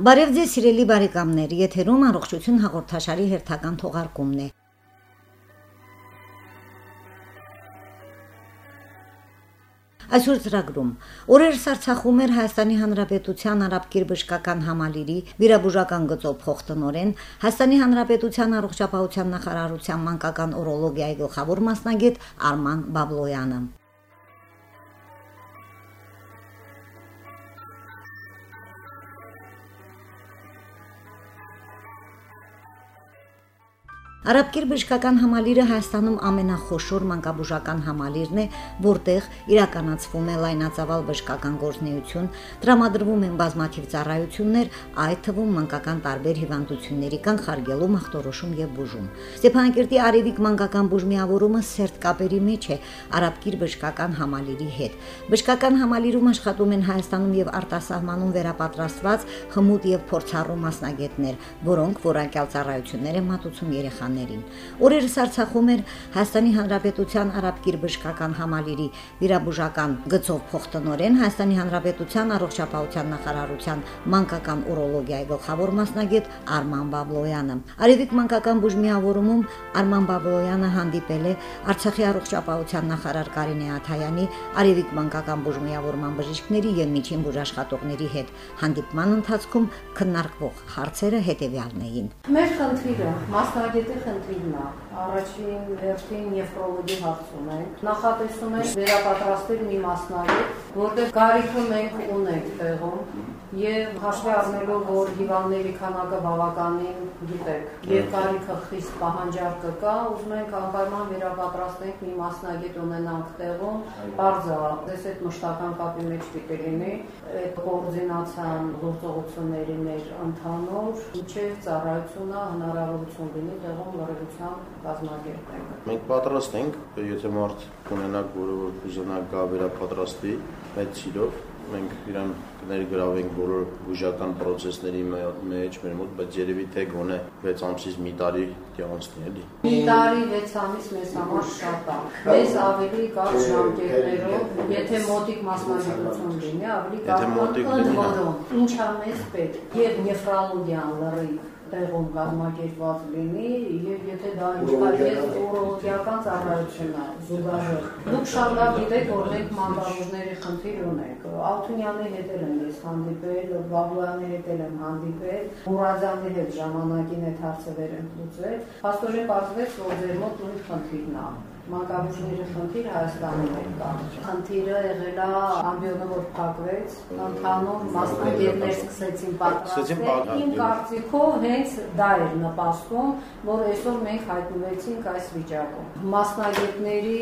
Բարև ձեզ սիրելի բարեկամներ, եթերում առողջություն հաղորդաշարի հերթական թողարկումն է։ Այսօր ծրագրում. Օրերս Արցախում էր Հայաստանի Հանրապետության Արաբկիր բժշկական համալիրի վիրաբուժական գծով փոխտնօրեն Հայաստանի Հանրապետության առողջապահության նախարարության մանկական օրոլոգիայի գլխավոր մասնագետ Արման Բաբլոյանը։ Արաբկիր բժշկական համալիրը Հայաստանում ամենախոշոր մանկաբուժական համալիրն է, որտեղ իրականացվում է լայնածավալ բժշկական գործունեություն, տրամադրվում են բազմաթիվ ծառայություններ, այդ թվում մանկական տարբեր հիվանդությունների կանխարգելում, ախտորոշում եւ բուժում։ Ստեփանակերտի Արևիկ մանկական բուժմիավորումը սերտ կապերի մեջ է Արաբկիր բժշկական համալիրի հետ։ Բժշկական համալիրում աշխատում են Հայաստանում եւ արտասահմանում վերապատրաստված խմուտ եւ փորձառու մասնագետներ, որոնք որակյալ ծառայություններ են մատուցում երեխաներին ուսանողներին։ Օրերս Արցախում էր Հայաստանի Հանրապետության արաբկիր բժշկական համալիրի վիրաբուժական գծով փոխտնօրեն Հայաստանի Հանրապետության առողջապահության նախարարության մանկական ուրոլոգիայի գլխավոր մասնագետ Արման Բաբլոյանը։ Արևիկ մանկական բուժմիավորումում Արման Բաբլոյանը հանդիպել է Արցախի առողջապահության նախարար Կարինե Աթայանի, Արևիկ մանկական բուժմիավորման բժիշկների եւ միջին բուժաշխատողների հետ։ Հանդիպման ընթացքում քննարկվող հարցերը հետեւյալն էին։ Մեր խնդիրը մասնագետի խնդիրն է։ Առաջին հերթին նեֆրոլոգի հարցում ենք։ Նախատեսում ենք վերապատրաստել մի մասնագետ, որտեղ կարիքը մենք ունենք տեղում եւ հաշվի առնելով, որ հիվանդների քանակը բավականին գիտեք, եւ կարիքը խիստ պահանջարկը կա, ուզում ենք անպայման վերապատրաստենք մի մասնագետ ունենանք տեղում, բարձա, դες այդ մշտական կապի մեջ պիտի լինի, այդ կոորդինացիան գործողությունների մեր ընդհանուր, ինչեւ ծառայությունը հնարավորություն լինի տեղում լրիվությամբ կազմակերպենք։ Մենք պատրաստ ենք, եթե մարդ ունենակ, որը որ կուզենա գա վերապատրաստվի, այդ սիրով մենք իրան կներգրավենք բոլոր բուժական process-ների մեջ մեր մոտ, բայց երևի թե գոնե 6 ամսից մի տարի դիանոցնի էլի։ Մի տարի 6 ամիս մեզ համար շատ է։ Մեզ ավելի կարճ ժամկետներով, եթե մոտիկ մասնագիտություն լինի, ավելի կարճ ընդվորում։ Ինչա մեզ պետք։ Եվ նեֆրոլոգիան լրիվ տեղում կազմակերպված լինի եւ եթե դա ինչպես օրոլոգիական ծառայությունն է զուգահեռ դուք շատ լավ գիտեք որ մենք մանկաբույժների խնդիր ունենք Ալթունյանի հետ էլ եմ ես հանդիպել Բաբլյանի հետ էլ եմ հանդիպել Մուրադյանի հետ ժամանակին այդ հարցը վեր եմ լուծել հաստորեն բացվեց որ ձեր մոտ նույն խնդիրն է մանկաբույժների խնդիր Հայաստանում է կա։ Խնդիրը եղել է ամբիոնը որ փակվեց, ընդհանուր մասնագետներ սկսեցին պատրաստել։ Իմ կարծիքով հենց դա էր նպաստում, որ այսօր մենք հայտնվեցինք այս վիճակում։ Մասնագետների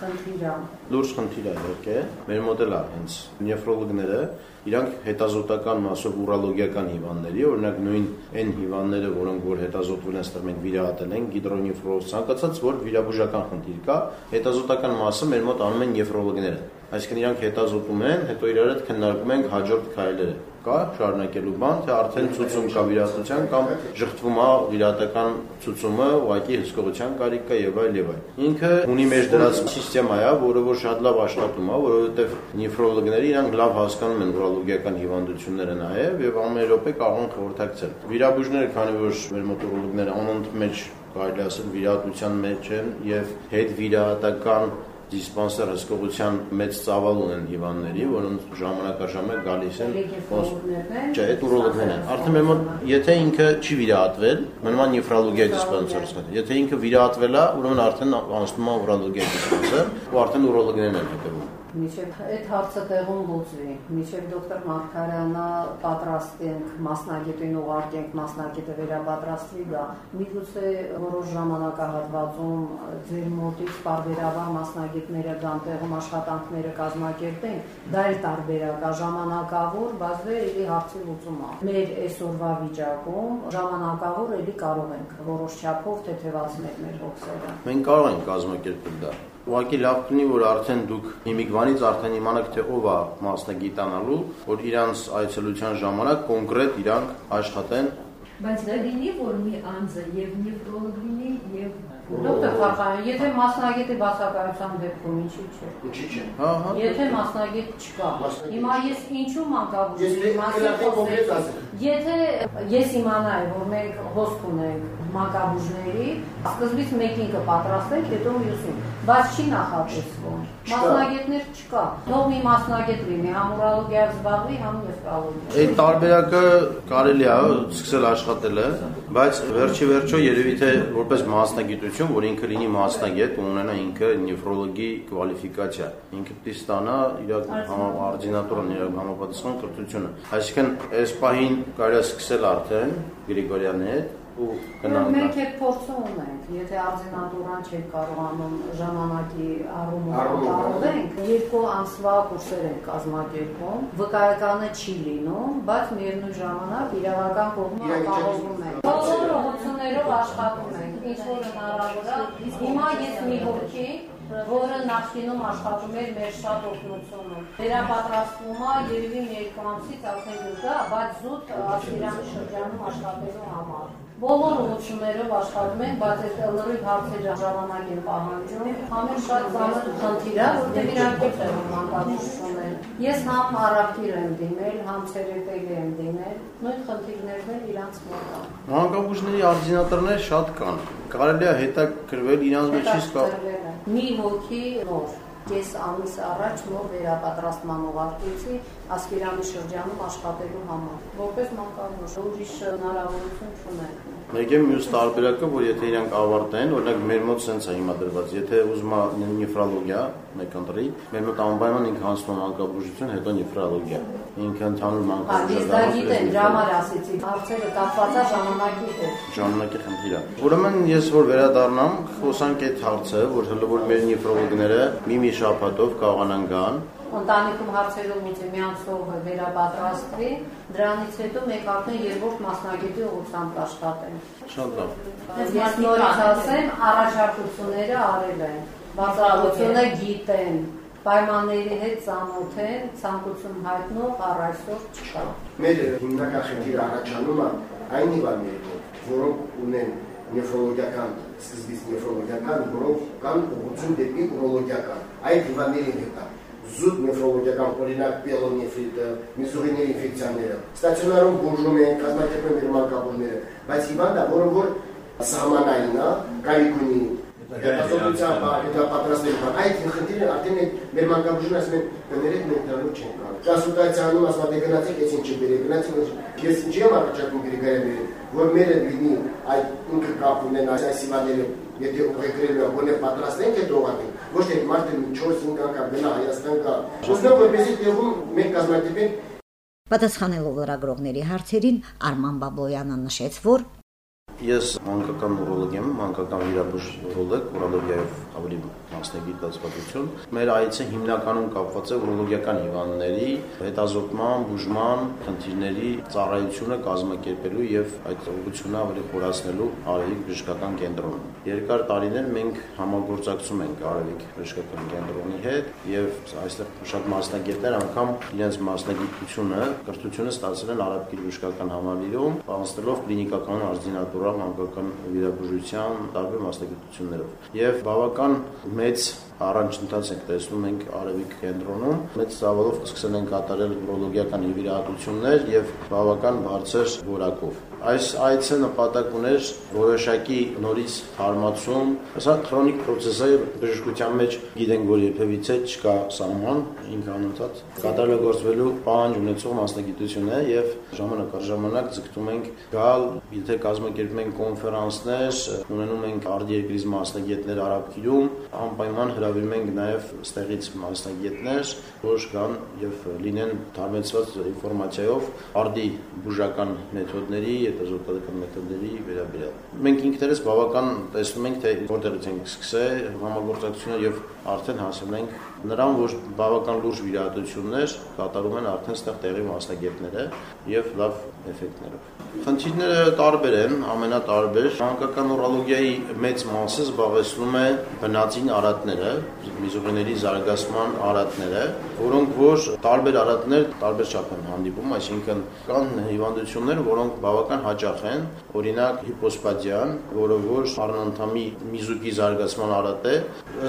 խնդիրը։ Լուրջ խնդիր է իհարկե։ Մեր մոդելը հենց նեֆրոլոգները իրանք հետազոտական մասով ուրոլոգիական հիվանդների, օրինակ նույն այն հիվանդները, որոնք որ հետազոտվել են, ստեղ մենք վիրահատել են գիդրոնեֆրոզ, ցանկացած որ վիրաբուժական խնդիր կա, հետազոտական մասը մեր մոտ անում են նեֆրոլոգները։ Այսինքն իրանք հետազոտում են, հետո իրար հետ քննարկում ենք հաջորդ քայլերը կա շարունակելու բան, թե արդեն ցուցում կա վիրահատության կամ ժխտվում է վիրահատական ցուցումը, ուղղակի հսկողության կարիք կա եւ այլ եւ այլ։ Ինքը ունի մեջ դրած համակարգ է, որը որ շատ լավ աշխատում է, որովհետեւ նեֆրոլոգները իրանք լավ հասկանում են ուրոլոգիական հիվանդությունները նաեւ եւ ամեն րոպե կարող են խորհրդակցել։ Վիրաբույժները, քանի որ մեր մոտորոլոգները անընդմեջ կարելի ասել վիրահատության մեջ են եւ հետ վիրահատական դիսպանսեր հսկողության մեծ ծավալ ունեն հիվանդների, որոնց ժամանակաժամը գալիս են չէ, այդ ուրոլոգներն են։ Արդեն մեր մոտ եթե ինքը չի վիրահատվել, մնում է նեֆրոլոգիա դիսպանսեր, եթե ինքը վիրահատվել է, ուրեմն արդեն անցնում է ուրոլոգիա դիսպանսեր, ու արդեն ուրոլոգներն են հետևում միջև այդ հարցը տեղում լուծվի, միջև դոկտոր Մարգարյանը պատրաստենք, մասնագետին ուղարկենք, մասնագետը վերապատրաստվի դա։ Միգուցե որոշ ժամանակահատվածում ձեր մոտից բարբերաբար մասնագետները գան տեղում աշխատանքները կազմակերպեն, դա էլ տարբերակ է ժամանակավոր, բայց դե էլի հարցի լուծում է։ Մեր այսօրվա վիճակում ժամանակավոր էլի կարող ենք որոշ չափով թեթևացնել մեր հոգսերը։ Մենք կարող ենք կազմակերպել դա Ուղղակի լավ կլինի, որ արդեն դուք հիմիկվանից արդեն իմանաք, թե ով է մասնագիտանալու, որ իրանց այցելության ժամանակ կոնկրետ իրանք աշխատեն բայց դա լինի որ մի անձը եւ եւ դոկտոր Արփարխանյան, եթե մասնագետի բացակայության դեպքում ինչի՞ չէ։ Ինչի՞ չէ։ Հա, հա։ Եթե մասնագետ չկա։ Հիմա ես ինչու մանկաբույժի Ես մասին կոնկրետ ասեմ։ Եթե ես իմանայի, որ մենք հոսք ունենք մանկաբույժների, սկզբից մեկին կպատրաստենք, հետո մյուսին, բայց չի նախատեսվում։ Մասնագետներ չկա։ Թող մի մասնագետ լինի, համ ուրոլոգիայով զբաղվի, համ նեֆրոլոգիայով։ Այդ տարբերակը կարելի է սկսել աշխատել է, բայց վերջի վերջո երևի թե որպես մասնագիտություն, որ ինքը լինի մասնագետ ու ունենա ինքը նեֆրոլոգի կվալիֆիկացիա, ինքը պիտի ստանա իր համապարդինատուրան, իր համապատասխան կրթությունը։ Այսինքն այս պահին կարելի է սկսել արդեն Գրիգորյանի հետ ու գնալ Մենք այդ փորձը ունենք։ Եթե արձինատուրան չեք կարողանում ժամանակի առումով կատարենք, երկու ամսվա կուրսեր ենք կազմակերպում։ Վկայականը չի լինում, բայց միևնույն ժամանակ իրավական կողմը ապահովում ենք։ Բոլոր ուղղություններով աշխատում ենք, ինչ որ հնարավոր է։ Հիմա ես մի հոգի որը նախկինում աշխատում էր մեր շատ օգնությունը։ Վերապատրաստվում է երևի մի երկու ամսից արդեն գտա, բայց զուտ ասիրանի շրջանում աշխատելու համար։ Բոլոր ուղղություններով աշխատում ենք, բայց այդ լրիվ հարցերը ժամանակ են պահանջում։ Համեն շատ ծանր խնդիր է, որտեղ իրանքից է մանկաբույժություններ։ Ես համ առաքիր եմ դիմել, համ ցերեկել եմ դիմել, նույն խնդիրներն էլ իրանց մոտ են։ Մանկաբույժների արձինատորներ շատ կան։ Կարելի է հետաքրվել իրանց մեջից կա Մի հոգի նոր Ես ամիս առաջ նոր վերապատրաստման ուղարկեցի Ասկերանի շրջանում աշխատելու համար։ Որպես մանկաբույժ ուրիշ հնարավորություն չունենք։ Մեկ է մյուս տարբերակը, որ եթե իրանք ավարտեն, օրինակ մեր մոտ sense է հիմա դրված, եթե ուզում է նեֆրոլոգիա, մեկ ընտրի, մեր մոտ անպայման ինքը հանձնում մանկաբուժություն, հետո նեֆրոլոգիա։ Ինքը ընդհանուր Բայց ես դա գիտեմ, դրա համար ասեցի, հարցերը կապված է ժամանակի հետ։ ժամանակի խնդիր է։ Ուրեմն ես որ վերադառնամ, խոսանք այդ հարցը, որ հələ որ մեր նեֆրոլոգները մի-մի շաբաթով կարողանան գան, Ընտանիքում հարցերը լուծի մի ամսով վերապատրաստվի, դրանից հետո մենք արդեն երրորդ մասնագետի ուղղությամբ կաշխատենք։ շատ լավ։ Ես նորից ասեմ, առաջարկությունները արել են, բացառությունը գիտեն, պայմանների հետ ծանոթ են, ցանկություն հայտնող առ այսօր չկա։ Մեր հիմնական խնդիրը առաջանում է այն հիվանդների, որոնք ունեն նեֆրոլոգիական սկզբից նեֆրոլոգիական, որոնք կան ուղղություն դեպի ուրոլոգիական։ Այդ հիվանդների հետ է զուտ նեֆրոլոգիական օրինակ պիելոնեֆրիտը, միզուղիների ինֆեկցիաները։ Ստացիոնարում բուժում են, կազմակերպում են մանկաբույժները, բայց հիվանդը, որը որ սահմանային է, կարիք ունի Հետազոտության հետապատրաստելու բան։ Այդ խնդիրը արդեն մեր մանկաբույժն ասում են, կներեք մենք դրանով չենք կարող։ Կոնսուլտացիանում ասում են, գնացեք, ես ինչ բերեք, գնացեք։ Ես ինչի եմ առաջարկում Գրիգորյանին, որ մերը լինի այդ ինքը կապ ունեն այս սիվաները, եթե ուղեկրելու բոնե պատրաստենք այդ ուղղակին։ Ոչ թե մարդը 4-5 անգամ գնա Հայաստան գա։ Ուզում որպեսի տեղում մենք կազմակերպենք Պատասխանելով լրագրողների հարցերին Արման Բաբոյանը նշեց, որ Ես մանկական ուրոլոգ եմ, մանկական վիրաբույժ ուրոլոգ, ուրոլոգիայով ավելի մասնագիտացվածություն։ Մեր այցը հիմնականում կապված է ուրոլոգիական հիվանդների հետազոտման, բուժման, խնդիրների ծառայությունը կազմակերպելու եւ այդ ուղղությունը ավելի խորացնելու Արևիկ բժշկական կենտրոնում։ Երկար տարիներ մենք համագործակցում ենք Արևիկ բժշկական կենտրոնի հետ եւ այստեղ շատ մասնագետներ անգամ իրենց մասնագիտությունը, կրթությունը ստացել են Արևիկ բժշկական համալիրում, պահանջելով կլինիկական արձինատուրա մանկական վիրաբուժության տարբեր մասնագիտություններով։ Եվ բավական մեծ առանջընթաց ենք տեսնում ենք Արևիկ կենտրոնում։ Մեծ ծավալով սկսել են կատարել ուրոլոգիական վիրահատություններ եւ բավական բարձր որակով։ Այս այցը նպատակ ուներ որոշակի նորից հարմացում, հեսա քրոնիկ process-ը բժշկության մեջ գիտենք, որ երբևիցե չկա սահման, ինքը անընդհատ կատարելագործվելու պահանջ ունեցող մասնագիտություն է եւ ժամանակ առ ժամանակ ձգտում ենք գալ, եթե կազմակերպում ենք կոնֆերանսներ, ունենում ենք արտերկրից մասնագետներ Արաբկիրում, անպայման հրավիրում ենք նաեւ ստեղից մասնագետներ, որ գան եւ լինեն դարմեցված ինֆորմացիայով արդի բուժական մեթոդների, հետազոտական մեթոդների վերաբերյալ։ Մենք ինքներս բավական տեսնում ենք, թե որտեղից ենք սկսել համագործակցությունը եւ արդեն հասել ենք նրան, որ բավական լուրջ վիրահատություններ կատարում են արդեն ստեղ տեղի մասնագետները եւ լավ էֆեկտներով։ Խնդիրները տարբեր են, ամենատարբեր։ Մանկական ուրոլոգիայի մեծ մասը զբաղեցնում է բնածին արատները, միզուղիների զարգացման արատները, որոնք որ տարբեր արատներ տարբեր չափ են հանդիպում, այսինքն կան հիվանդություններ, որոնք բավական հաճախ են, օրինակ հիպոսպադիան, որը որ առնանդամի միզուկի զարգացման արատ է,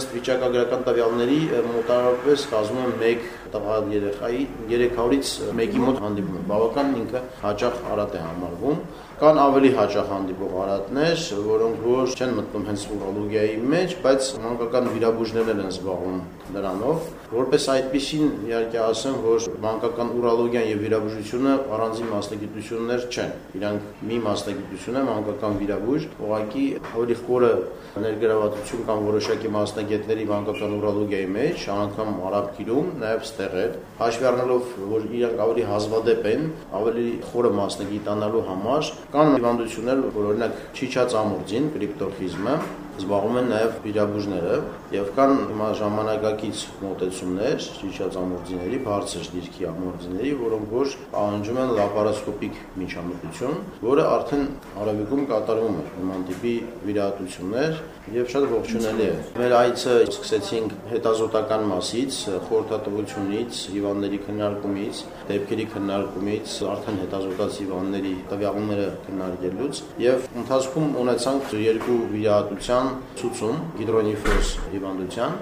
ըստ վիճակագրական տվյալների մոտավորապես կազմում է 1 տղա երեխայի 300-ից 1-ի մոտ հանդիպում է։ Բավական ինքը հաճախ արատ է համարվում Կան ավելի հաճախ հանդիպող արատներ, որոնք որ չեն մտնում հենց ուրոլոգիայի մեջ, բայց մանկական վիրաբույժներն են զբաղվում նրանով։ Որպես այդպեսին իհարկե ասեմ, որ մանկական ուրոլոգիան եւ վիրաբուժությունը առանձին մասնագիտություններ չեն։ Իրանք մի մասնագիտություն է մանկական վիրաբույժ, ուղղակի ավելի խորը ներգրավվածություն կան որոշակի մասնագետների մանկական ուրոլոգիայի մեջ, անգամ արաբ գիրում, նաեւ ստեղել, հաշվի առնելով, որ իրանք ավելի հազվադեպ են, ավելի խորը մասնագիտանալու համար Կան հիվանդություններ, որ օրինակ չիչածամուրձին, կրիպտորխիզմը, զբաղվում են նաև վիրաբույժները եւ կան հիմա ժամանակակից մոտեցումներ ճիճածամորձիների, բարձր դիրքի ամորձիների, որոնք որ պահանջում են լապարասկոպիկ միջամտություն, որը արդեն արաբիկում կատարվում է նման տիպի վիրահատություններ եւ շատ ողջունելի է։ Մեր այցը սկսեցինք հետազոտական մասից, խորհրդատվությունից, հիվանդների քննարկումից, դեպքերի քննարկումից, արդեն հետազոտած հիվանդների տվյալները քննարկելուց եւ ընթացքում ունեցանք երկու վիրահատության ցուցում հիդրոնիֆոս հիվանդության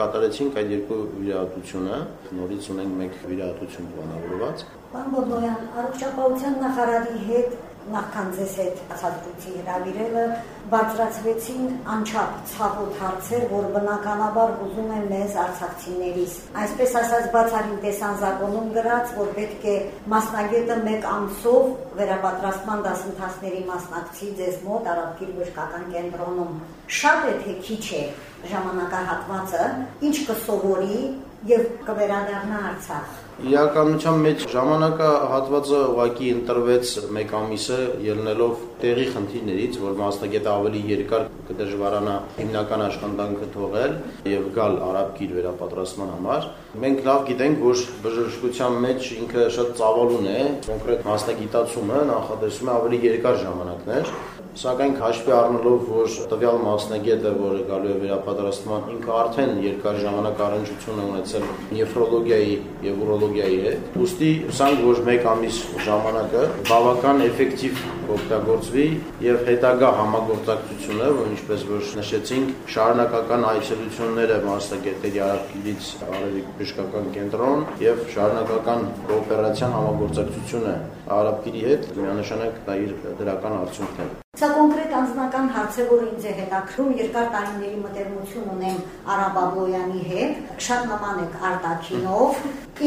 կատարեցինք այդ երկու վիրահատությունը նորից ունենք մեկ վիրահատություն պլանավորված Պարոն Բոբոյան, առողջապահության նախարարի հետ նախքան ձեզ հետ ցածրուցի հրավիրելը բարձրացվեցին անչափ ցավոտ հարցեր, որ բնականաբար ուզում են մեզ արցախցիներից։ Այսպես ասած բացառին տեսանձակոնում գրած, որ պետք է մասնագետը մեկ ամսով վերապատրաստման դասընթացների մասնակցի ձեզ մոտ Արաբկիր բժշկական կենտրոնում։ Շատ է թե քիչ է ժամանակահատվածը, ինչ կսովորի եւ կվերադառնա Արցախ Իրականության մեջ ժամանակահատվածը ուղակի ընտրվեց մեկ ամիսը ելնելով տեղի խնդիրներից, որ մասնագետը ավելի երկար կդժվարանա հիմնական աշխատանքը թողել եւ գալ արաբկիր վերապատրաստման համար։ Մենք լավ գիտենք, որ բժշկության մեջ ինքը շատ ծավալուն է, կոնկրետ մասնագիտացումը նախատեսում է ավելի երկար ժամանակներ, Սակայն հաշվի առնելով, որ տվյալ մասնագետը, որը գալու է վերապատրաստման, ինքը արդեն երկար ժամանակ առնչություն է ունեցել նեֆրոլոգիայի եւ ուրոլոգիայի հետ, ուստի հուսանք, որ 1 ամիս ժամանակը բավական էֆեկտիվ օգտագործվի եւ հետագա համագործակցությունը, որ ինչպես որ նշեցինք, շարունակական այցելությունները մասնագետների արաբկիրից արևիկ բժշկական կենտրոն եւ շարունակական կոոպերացիան համագործակցությունը արաբկիրի հետ միանշանակ դա իր դրական արդյունքներ Սա կոնկրետ անձնական հարց է, որը ինձ է հետաքրում, երկար տարիների մտերմություն ունեմ Արաբաբոյանի հետ, շատ նման եք արտաքինով,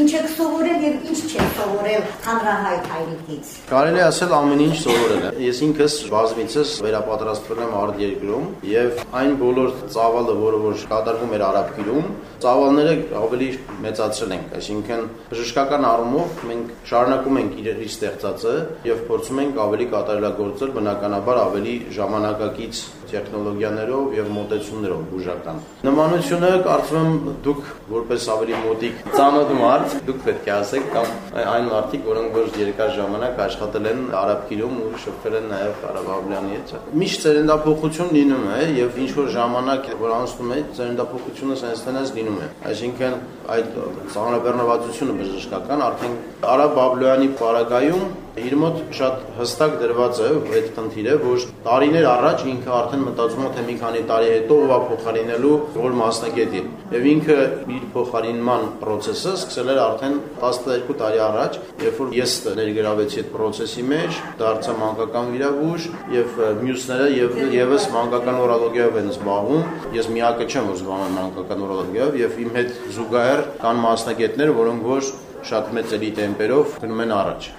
ինչ եք սովորել եւ ինչ չեք սովորել հանրահայտ հայրիկից։ Կարելի է ասել ամեն ինչ սովորել եմ։ Ես ինքս բազմիցս վերապատրաստվել եմ արտերկրում եւ այն բոլոր ծավալը, որը որ կատարվում էր արաբկիրում, ծավալները ավելի մեծացրել ենք, այսինքն բժշկական առումով մենք շարունակում ենք իրերի ստեղծածը եւ փորձում ենք ավելի կատարելագործել բնականաբար ավելի ժամանակակից տեխնոլոգիաներով եւ մոտեցումներով բուժական։ Նմանությունը կարծում եմ դուք որպես ավելի մոտիկ ծանոթ մարդ դուք պետք է ասեք կամ այն մարդիկ, որոնք որ երկար ժամանակ աշխատել են արաբկիրում ու շփվել են նաեւ Արաբաբլյանի հետ։ Միշտ ծերնդափոխություն լինում է եւ ինչ որ ժամանակ որ անցնում է ծերնդափոխությունը sense լինում է։ Այսինքն այդ ծանրաբեռնվածությունը բժշկական արդեն Արաբաբլյանի պարագայում իր մոտ շատ հստակ դրված է այդ խնդիրը, որ տարիներ առաջ ինքը արդեն մտածում է թե մի քանի տարի հետո ով է փոխարինելու որ մասնագետին։ Եվ ինքը իր փոխարինման process-ը սկսել էր արդեն 12 տարի առաջ, երբ որ ես ներգրավեցի այդ process-ի մեջ, դարձա մանկական վիրաբույժ եւ մյուսները եւ եւս մանկական օրոլոգիայով են զբաղվում։ Ես միակը չեմ, որ զբաղվում եմ մանկական օրոլոգիայով եւ իմ հետ զուգահեռ կան մասնագետներ, որոնք որ շատ մեծ էլի տեմպերով գնում են առաջ։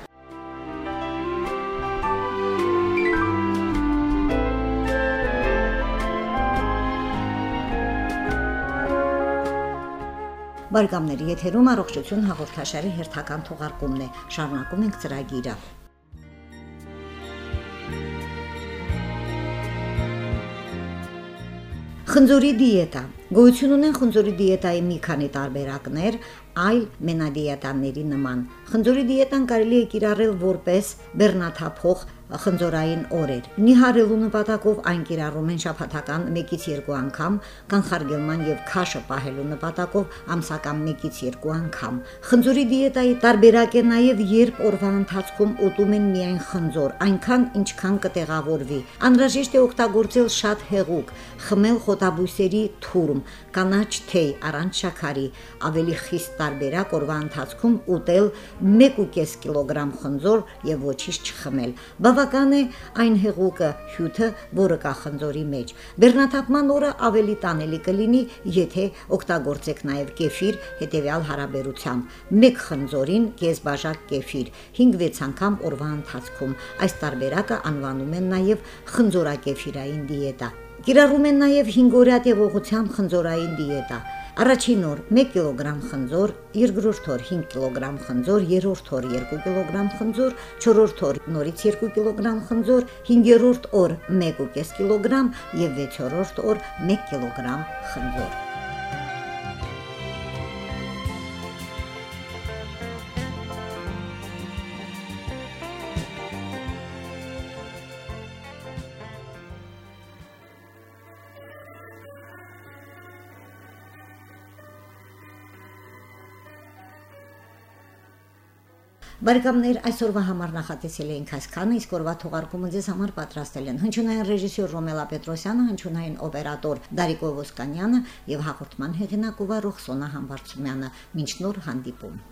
Բարգամների եթերում առողջություն հաղորդաշարի հերթական թողարկումն է։ Շարունակում ենք ծրագիրը։ Խնձորի դիետա։ Գոյություն ունեն խնձորի դիետայի մի քանի տարբերակներ, այլ մենադիետաների նման։ Խնձորի դիետան կարելի է կիրառել որպես բեռնաթափող խնձորային օրեր։ Նիհարելու նպատակով այն կիրառում են շաբաթական 1-ից 2 անգամ, կանխարգելման եւ քաշը պահելու նպատակով ամսական 1-ից 2 անգամ։ Խնձորի դիետայի տարբերակ է նաեւ երբ օրվա ընթացքում ուտում են միայն խնձոր, այնքան ինչքան կտեղավորվի։ Անհրաժեշտ է օգտագործել շատ հեղուկ, խմել խոտաբույսերի թուրմ, կանաչ թեյ առանց շաքարի, ավելի խիստ տարբերակ օրվա ընթացքում ուտել 1.5 կիլոգրամ խնձոր եւ ոչինչ չխմել։ Բավական է այն հեղուկը հյութը, որը կա խնձորի մեջ։ Բեռնաթափման օրը ավելի տանելի կլինի, եթե օգտագործեք նաեւ կեֆիր հետեւյալ հարաբերությամբ։ 1 խնձորին կես բաժակ կեֆիր 5-6 անգամ օրվա ընթացքում։ Այս տարբերակը անվանում են նաեւ խնձորակեֆիրային դիետա։ Կիրառում են նաև 5-օրյա տևողությամբ խնձորային դիետա։ Առաջին օր 1 կիլոգրամ խնձոր, երկրորդ օր 5 կիլոգրամ խնձոր, երրորդ օր 2 կիլոգրամ խնձոր, չորրորդ օր նորից 2 կիլոգրամ խնձոր, հինգերորդ օր 1.5 կիլոգրամ եւ վեցորորդ օր 1 կիլոգրամ խնձոր։ Բարեկամներ, այսօրվա համար նախատեսել էինք այսքանը, իսկ օրվա թողարկումը ձեզ համար պատրաստել են հնչյունային ռեժիսոր Ռոմելա Պետրոսյանը, հնչյունային օպերատոր Դարիկո Ոսկանյանը եւ հաղորդման հեղինակ ով Ռոխսոնա Համբարձումյանը։ Մինչ նոր հանդիպում։